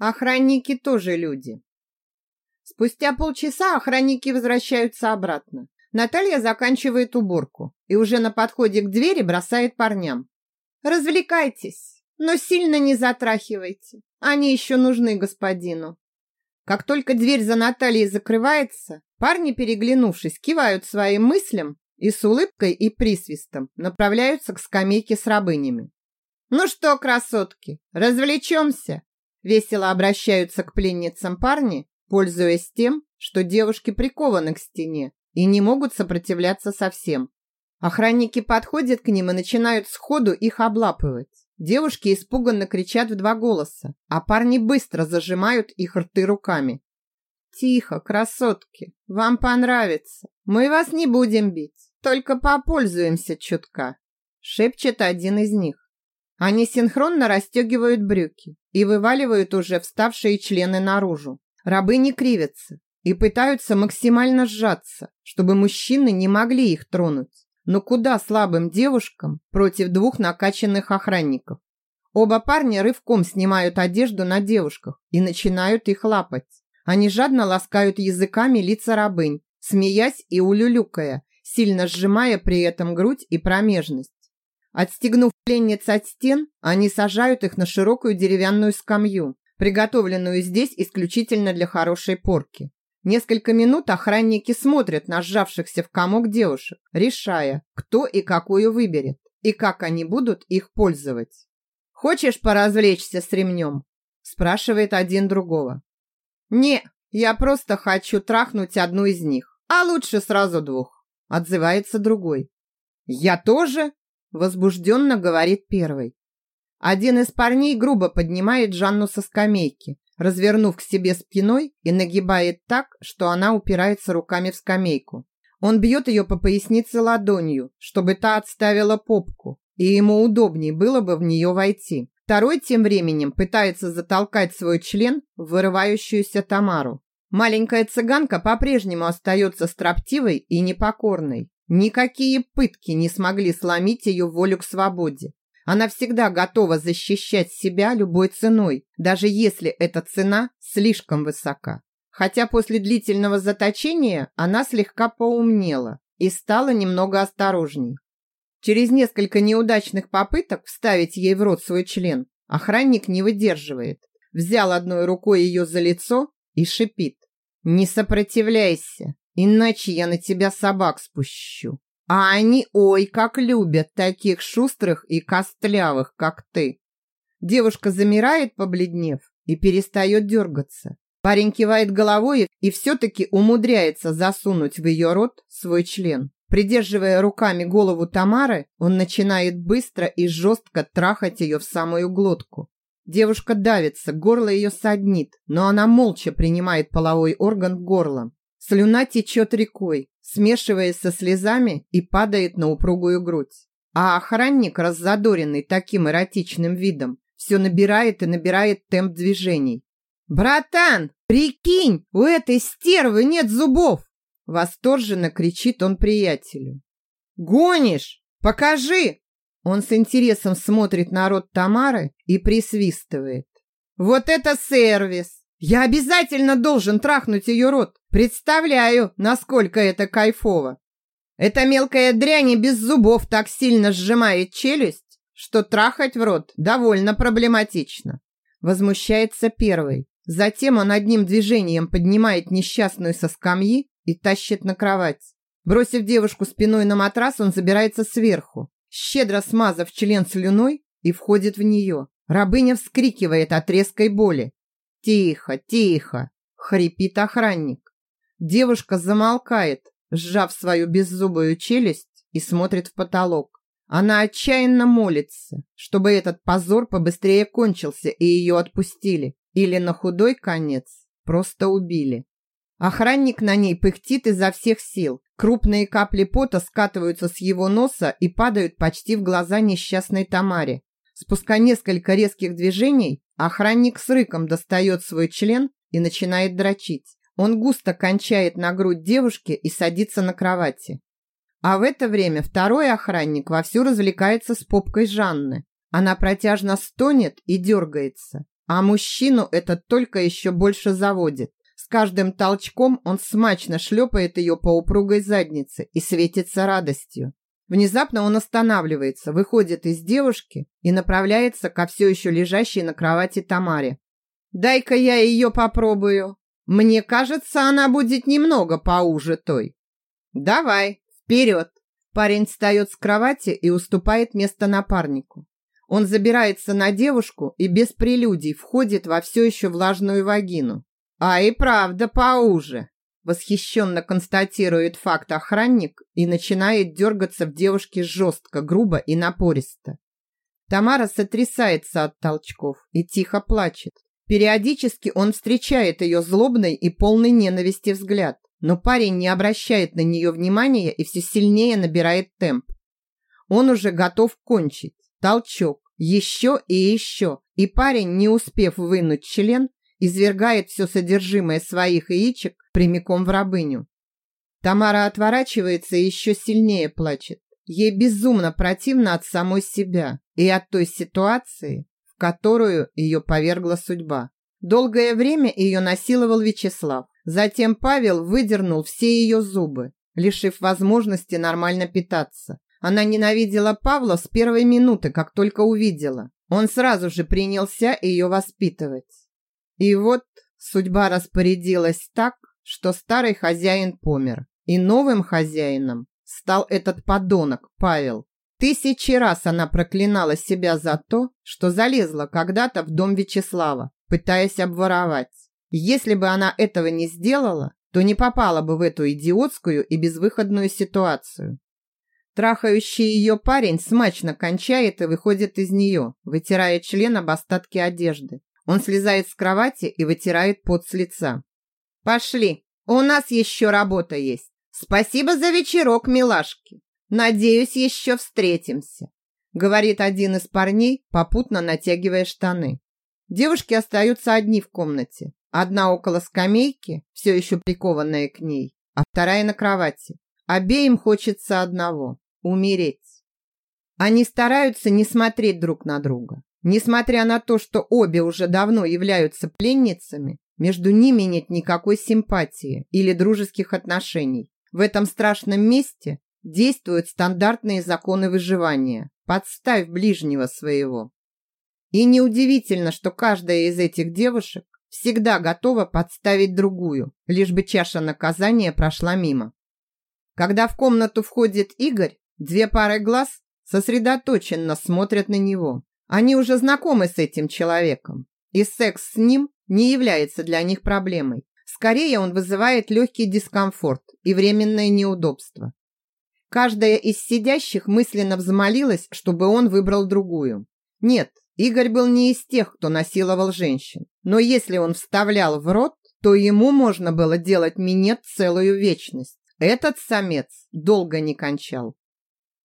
Охранники тоже люди. Спустя полчаса охранники возвращаются обратно. Наталья заканчивает уборку и уже на подходе к двери бросает парням. «Развлекайтесь, но сильно не затрахивайте. Они еще нужны господину». Как только дверь за Натальей закрывается, парни, переглянувшись, кивают своим мыслям и с улыбкой и присвистом направляются к скамейке с рабынями. «Ну что, красотки, развлечемся?» Весело обращаются к пленницам парни, пользуясь тем, что девушки прикованы к стене и не могут сопротивляться совсем. Охранники подходят к ним и начинают сходу их облапывать. Девушки испуганно кричат в два голоса, а парни быстро зажимают их рты руками. «Тихо, красотки, вам понравится. Мы вас не будем бить, только попользуемся чутка», шепчет один из них. Они синхронно расстегивают брюки и вываливают уже вставшие члены наружу. Рабы не кривятся и пытаются максимально сжаться, чтобы мужчины не могли их тронуть. Но куда слабым девушкам против двух накачанных охранников? Оба парня рывком снимают одежду на девушках и начинают их лапать. Они жадно ласкают языками лица рабынь, смеясь и улюлюкая, сильно сжимая при этом грудь и промежность. Отстегнув пленниц от стен, они сажают их на широкую деревянную скамью, приготовленную здесь исключительно для хорошей порки. Несколько минут охранники смотрят на сжавшихся в комок девушек, решая, кто и какую выберет, и как они будут их пользовать. «Хочешь поразвлечься с ремнем?» – спрашивает один другого. «Не, я просто хочу трахнуть одну из них, а лучше сразу двух», – отзывается другой. «Я тоже?» – возбужденно говорит первый. Один из парней грубо поднимает Жанну со скамейки, развернув к себе спиной и нагибает так, что она упирается руками в скамейку. Он бьет ее по пояснице ладонью, чтобы та отставила попку, и ему удобнее было бы в нее войти. Второй тем временем пытается затолкать свой член в вырывающуюся Тамару. Маленькая цыганка по-прежнему остается строптивой и непокорной. Никакие пытки не смогли сломить ее волю к свободе. Она всегда готова защищать себя любой ценой, даже если эта цена слишком высока. Хотя после длительного заточения она слегка поумнела и стала немного осторожней. Через несколько неудачных попыток вставить ей в рот свой член, охранник не выдерживает. Взял одной рукой ее за лицо и шипит. «Не сопротивляйся, иначе я на тебя собак спущу». А они, ой, как любят таких шустрых и костлявых, как ты. Девушка замирает, побледнев, и перестает дергаться. Парень кивает головой и все-таки умудряется засунуть в ее рот свой член. Придерживая руками голову Тамары, он начинает быстро и жестко трахать ее в самую глотку. Девушка давится, горло ее саднит, но она молча принимает половой орган в горло. Слюна течет рекой, смешиваясь со слезами и падает на упругую грудь. А охранник, раззадоренный таким эротичным видом, все набирает и набирает темп движений. «Братан, прикинь, у этой стервы нет зубов!» Восторженно кричит он приятелю. «Гонишь? Покажи!» Он с интересом смотрит на рот Тамары и присвистывает. «Вот это сервис! Я обязательно должен трахнуть ее рот. Представляю, насколько это кайфово. Эта мелкая дрянь без зубов так сильно сжимает челюсть, что трахать в рот довольно проблематично. Возмущается первый. Затем он одним движением поднимает несчастную со скамьи и тащит на кровать. Бросив девушку спиной на матрас, он забирается сверху, щедро смазав член слюной и входит в нее. Рабыня вскрикивает от резкой боли. «Тихо, тихо!» – хрипит охранник. Девушка замолкает, сжав свою беззубую челюсть и смотрит в потолок. Она отчаянно молится, чтобы этот позор побыстрее кончился и ее отпустили. Или на худой конец просто убили. Охранник на ней пыхтит изо всех сил. Крупные капли пота скатываются с его носа и падают почти в глаза несчастной Тамаре. Спустя несколько резких движений Охранник с рыком достает свой член и начинает дрочить. Он густо кончает на грудь девушки и садится на кровати. А в это время второй охранник вовсю развлекается с попкой Жанны. Она протяжно стонет и дергается, А мужчину это только еще больше заводит. С каждым толчком он смачно шлепает ее по упругой заднице и светится радостью. Внезапно он останавливается, выходит из девушки и направляется ко все еще лежащей на кровати Тамаре. «Дай-ка я ее попробую. Мне кажется, она будет немного поуже той». «Давай, вперед!» Парень встает с кровати и уступает место напарнику. Он забирается на девушку и без прелюдий входит во все еще влажную вагину. А и правда поуже. Восхищенно констатирует факт охранник и начинает дергаться в девушке жестко, грубо и напористо. Тамара сотрясается от толчков и тихо плачет. Периодически он встречает ее злобный и полный ненависти взгляд, но парень не обращает на нее внимания и все сильнее набирает темп. Он уже готов кончить. Толчок. Еще и еще. И парень, не успев вынуть член, извергает все содержимое своих яичек прямиком в рабыню. Тамара отворачивается и еще сильнее плачет. Ей безумно противно от самой себя и от той ситуации, в которую ее повергла судьба. Долгое время ее насиловал Вячеслав. Затем Павел выдернул все ее зубы, лишив возможности нормально питаться. Она ненавидела Павла с первой минуты, как только увидела. Он сразу же принялся ее воспитывать. И вот судьба распорядилась так, что старый хозяин помер, и новым хозяином стал этот подонок Павел. Тысячи раз она проклинала себя за то, что залезла когда-то в дом Вячеслава, пытаясь обворовать. Если бы она этого не сделала, то не попала бы в эту идиотскую и безвыходную ситуацию. Трахающий ее парень смачно кончает и выходит из нее, вытирая член об остатки одежды. Он слезает с кровати и вытирает пот с лица. «Пошли, у нас еще работа есть. Спасибо за вечерок, милашки. Надеюсь, еще встретимся», говорит один из парней, попутно натягивая штаны. Девушки остаются одни в комнате. Одна около скамейки, все еще прикованная к ней, а вторая на кровати. Обеим хочется одного – умереть. Они стараются не смотреть друг на друга. Несмотря на то, что обе уже давно являются пленницами, между ними нет никакой симпатии или дружеских отношений. В этом страшном месте действуют стандартные законы выживания. Подставь ближнего своего. И неудивительно, что каждая из этих девушек всегда готова подставить другую, лишь бы чаша наказания прошла мимо. Когда в комнату входит Игорь, две пары глаз сосредоточенно смотрят на него. Они уже знакомы с этим человеком, и секс с ним не является для них проблемой. Скорее он вызывает легкий дискомфорт и временное неудобство. Каждая из сидящих мысленно взмолилась, чтобы он выбрал другую. Нет, Игорь был не из тех, кто насиловал женщин. Но если он вставлял в рот, то ему можно было делать минет целую вечность. Этот самец долго не кончал.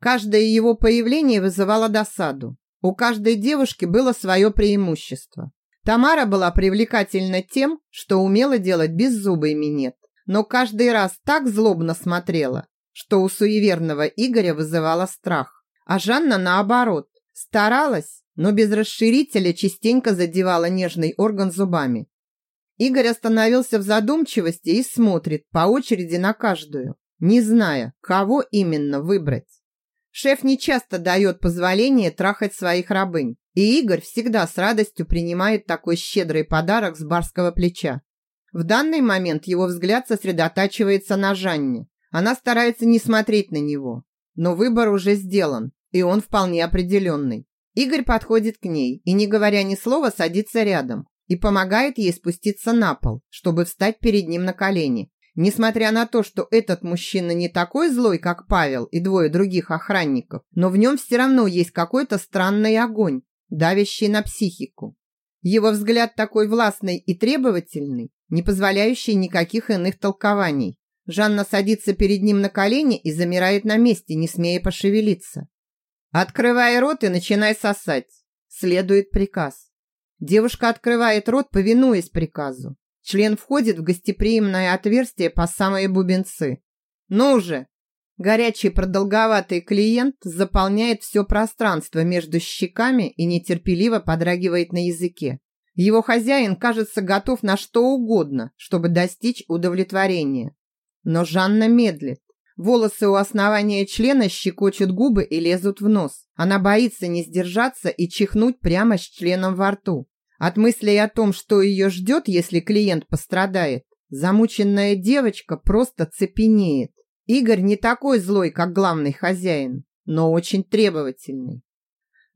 Каждое его появление вызывало досаду. У каждой девушки было свое преимущество. Тамара была привлекательна тем, что умела делать беззубый минет, но каждый раз так злобно смотрела, что у суеверного Игоря вызывала страх. А Жанна, наоборот, старалась, но без расширителя частенько задевала нежный орган зубами. Игорь остановился в задумчивости и смотрит по очереди на каждую, не зная, кого именно выбрать. Шеф не часто дает позволение трахать своих рабынь, и Игорь всегда с радостью принимает такой щедрый подарок с барского плеча. В данный момент его взгляд сосредотачивается на Жанне. Она старается не смотреть на него, но выбор уже сделан, и он вполне определенный. Игорь подходит к ней и, не говоря ни слова, садится рядом и помогает ей спуститься на пол, чтобы встать перед ним на колени, Несмотря на то, что этот мужчина не такой злой, как Павел и двое других охранников, но в нем все равно есть какой-то странный огонь, давящий на психику. Его взгляд такой властный и требовательный, не позволяющий никаких иных толкований. Жанна садится перед ним на колени и замирает на месте, не смея пошевелиться. «Открывай рот и начинай сосать», – следует приказ. Девушка открывает рот, повинуясь приказу. Член входит в гостеприимное отверстие по самые бубенцы. Ну же! Горячий продолговатый клиент заполняет все пространство между щеками и нетерпеливо подрагивает на языке. Его хозяин, кажется, готов на что угодно, чтобы достичь удовлетворения. Но Жанна медлит. Волосы у основания члена щекочут губы и лезут в нос. Она боится не сдержаться и чихнуть прямо с членом во рту. От мыслей о том, что ее ждет, если клиент пострадает, замученная девочка просто цепенеет. Игорь не такой злой, как главный хозяин, но очень требовательный.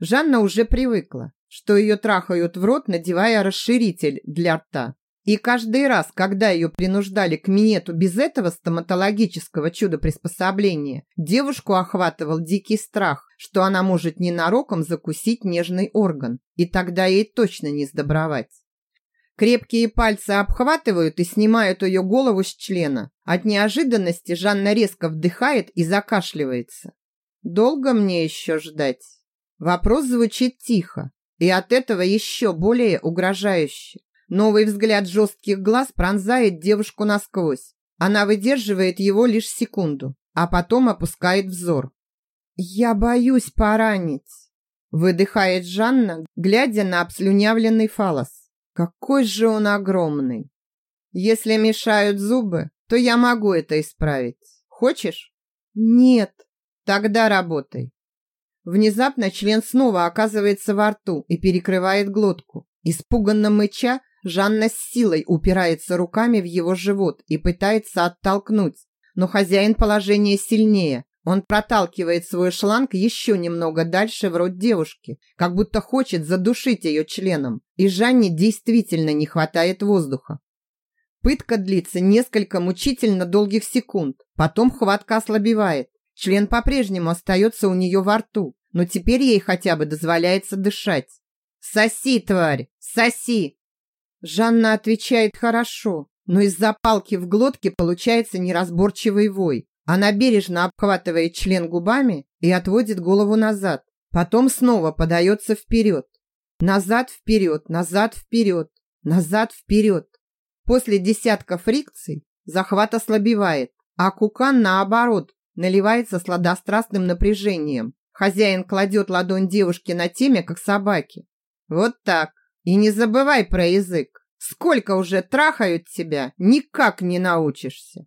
Жанна уже привыкла, что ее трахают в рот, надевая расширитель для рта. И каждый раз, когда ее принуждали к минету без этого стоматологического чудо-приспособления, девушку охватывал дикий страх, что она может ненароком закусить нежный орган, и тогда ей точно не сдобровать. Крепкие пальцы обхватывают и снимают ее голову с члена. От неожиданности Жанна резко вдыхает и закашливается. «Долго мне еще ждать?» Вопрос звучит тихо, и от этого еще более угрожающе. Новый взгляд жестких глаз пронзает девушку насквозь. Она выдерживает его лишь секунду, а потом опускает взор. «Я боюсь поранить», – выдыхает Жанна, глядя на обслюнявленный фалос. «Какой же он огромный! Если мешают зубы, то я могу это исправить. Хочешь?» «Нет». «Тогда работай». Внезапно член снова оказывается во рту и перекрывает глотку. Испуганно мыча, Жанна с силой упирается руками в его живот и пытается оттолкнуть, но хозяин положения сильнее. Он проталкивает свой шланг еще немного дальше в рот девушки, как будто хочет задушить ее членом, и Жанне действительно не хватает воздуха. Пытка длится несколько мучительно долгих секунд, потом хватка ослабевает. Член по-прежнему остается у нее во рту, но теперь ей хотя бы дозволяется дышать. «Соси, тварь, соси!» Жанна отвечает хорошо, но из-за палки в глотке получается неразборчивый вой. Она бережно обхватывает член губами и отводит голову назад. Потом снова подается вперед. Назад, вперед, назад, вперед, назад, вперед. После десятка фрикций захват ослабевает, а кукан, наоборот, наливается сладострастным напряжением. Хозяин кладет ладонь девушки на теме, как собаки. Вот так. И не забывай про язык. Сколько уже трахают тебя, никак не научишься.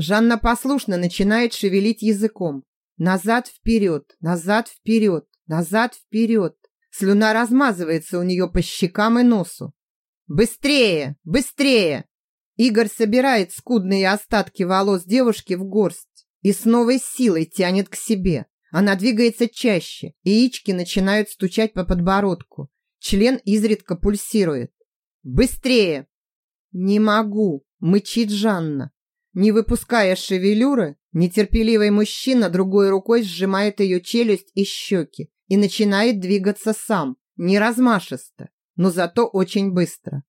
Жанна послушно начинает шевелить языком. Назад-вперед, назад-вперед, назад-вперед. Слюна размазывается у нее по щекам и носу. «Быстрее! Быстрее!» Игорь собирает скудные остатки волос девушки в горсть и с новой силой тянет к себе. Она двигается чаще, и яички начинают стучать по подбородку. Член изредка пульсирует. «Быстрее!» «Не могу!» – мычит Жанна. Не выпуская шевелюры, нетерпеливый мужчина другой рукой сжимает ее челюсть и щеки и начинает двигаться сам, не размашисто, но зато очень быстро.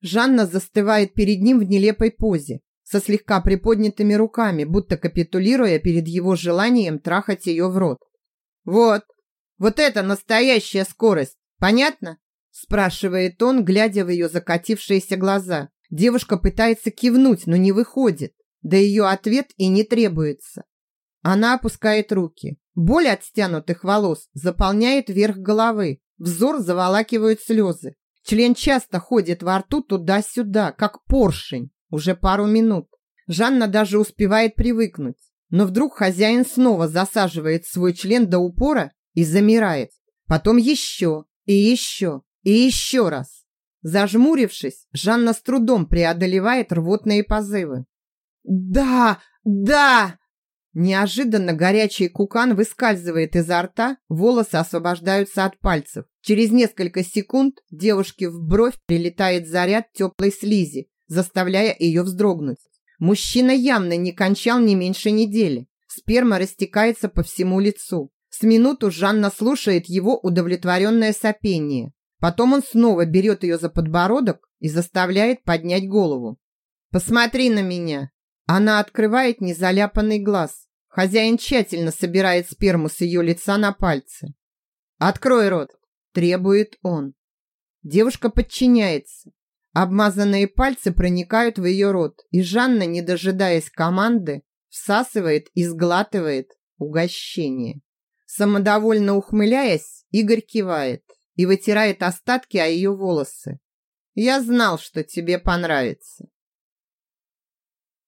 Жанна застывает перед ним в нелепой позе, со слегка приподнятыми руками, будто капитулируя перед его желанием трахать ее в рот. «Вот, вот это настоящая скорость! Понятно?» спрашивает он, глядя в ее закатившиеся глаза. Девушка пытается кивнуть, но не выходит. Да ее ответ и не требуется. Она опускает руки. Боль от стянутых волос заполняет верх головы. Взор заволакивают слезы. Член часто ходит во рту туда-сюда, как поршень. Уже пару минут. Жанна даже успевает привыкнуть. Но вдруг хозяин снова засаживает свой член до упора и замирает. Потом еще и еще, и еще раз. Зажмурившись, Жанна с трудом преодолевает рвотные позывы. «Да! Да!» Неожиданно горячий кукан выскальзывает изо рта, волосы освобождаются от пальцев. Через несколько секунд девушке в бровь прилетает заряд теплой слизи, заставляя ее вздрогнуть. Мужчина явно не кончал не меньше недели. Сперма растекается по всему лицу. С минуту Жанна слушает его удовлетворенное сопение. Потом он снова берет ее за подбородок и заставляет поднять голову. «Посмотри на меня!» Она открывает незаляпанный глаз. Хозяин тщательно собирает сперму с ее лица на пальцы. «Открой рот!» – требует он. Девушка подчиняется. Обмазанные пальцы проникают в ее рот, и Жанна, не дожидаясь команды, всасывает и сглатывает угощение. Самодовольно ухмыляясь, Игорь кивает. и вытирает остатки о ее волосы. Я знал, что тебе понравится.